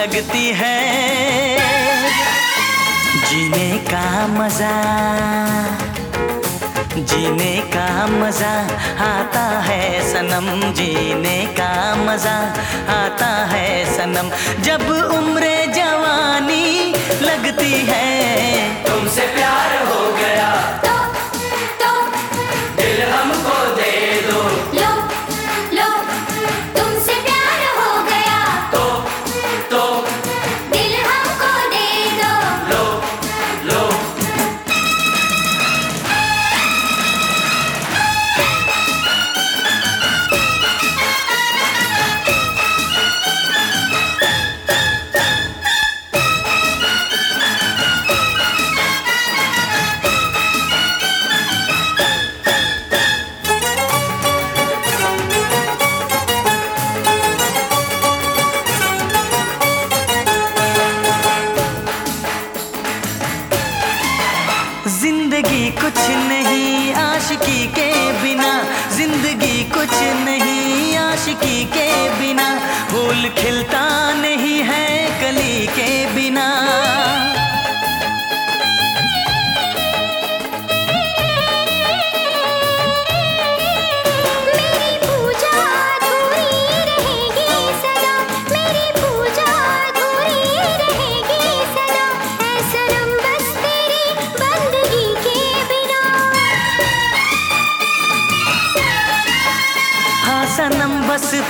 लगती है। जीने का मज़ा, जीने का मज़ा आता है सनम, जीने का मज़ा आता है सनम। जब उम्र जवानी लगती है, तुमसे प्यार हो गया। कुछ नहीं आशिकी के बिना। फूल खिलता नहीं है कली के बिना।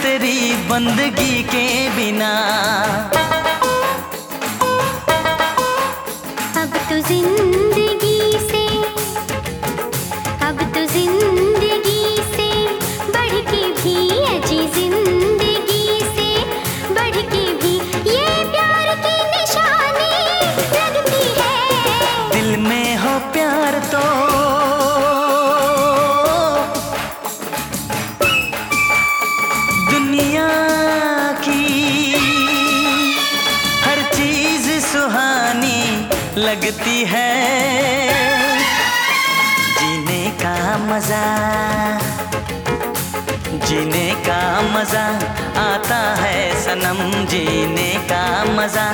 तेरी बंदगी के बिना। अब तो ज़िंदगी लगती है। जीने का मज़ा जीने का मज़ा आता है सनम जीने का मज़ा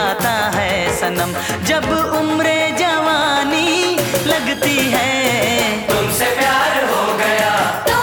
आता है सनम। जब उम्र जवानी लगती है तुमसे प्यार हो गया। तो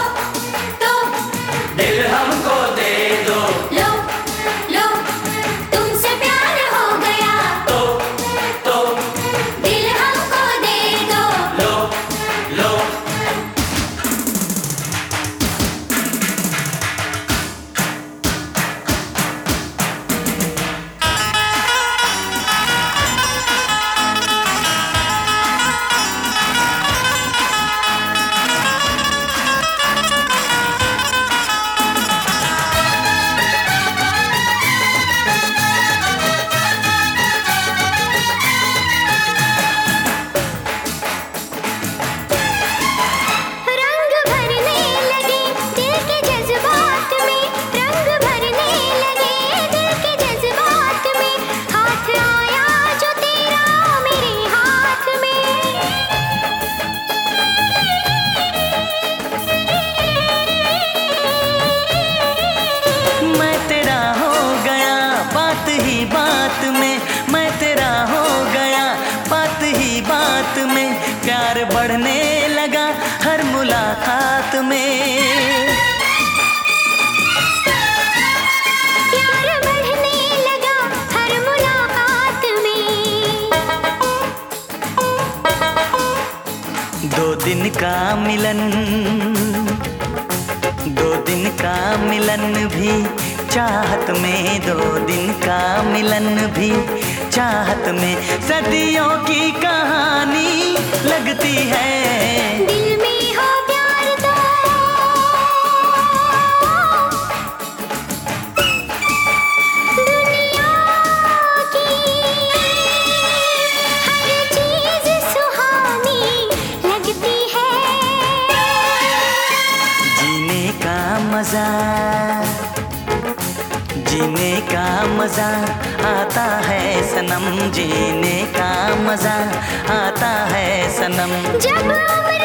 दिन का मिलन, दो दिन का मिलन भी चाहत में, दो दिन का मिलन भी चाहत में। सदियों की कहानी लगती है। मज़ा। जीने का मज़ा आता है सनम जीने का मज़ा आता है सनम। जब